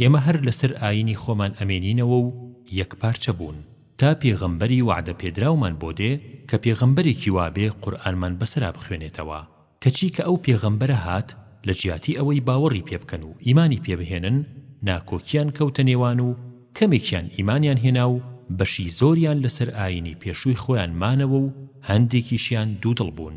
ئێمە هەر لەسەر ئایینی خۆمان ئەمێنینەوە و یەک پارچە بوون تا پێغەمبەری وەعدە پێدراومان بۆ دێ کە پێغەمبەرێکی وا بێ قورئانمان بەسەرا بخوێنێتەوە کەچی کە ئەو پێغەمبەرە هات لە جیاتی ئەوەی باوەڕی پێ بکەن و ئیمانی پێ بهێنن ناکۆکیان کەوتە نێوان و کەمێکیان ئیمانیان هێنا و بەشی زۆریان لەسەر ئایینی پێشووی خۆیان مانەوە و هەندێکیشیان دوودڵ بوون.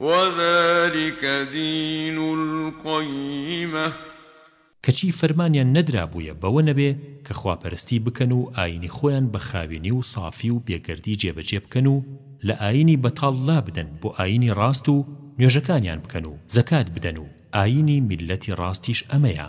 وذلک دین القیمە. کەچی فەرمانیان نەدرابوویە بەوە نەبێ کە خواپەرستی بکەن و ئایینی خۆیان بە خاوێنی و سافی و بێگەردی جێبەجێ بکەن و لە ئایینی بەتاڵ لابدەن بۆ ئایینی ڕاست و نوێژەکانیان بکەن و زەکات بدەن و ئایینی میللەتی ڕاستیش ئەمەیە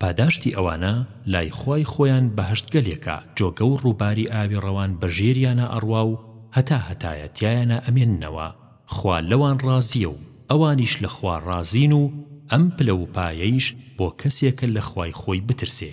پاداشتی ئەوانە لای خوای خۆیان بەهەشتگەلێکە جۆگە و ڕووباری ئاوی ڕەوان بە ژێریانا ئەڕوا و هەتا هەتایە تیایانا ئەمێننەوە خوا لەوان ڕازیە و ئەوانیش لە خوا ڕازین و ئەم پلە وپایەیش بۆ کەسێکە لە خوای خۆی بترسێ.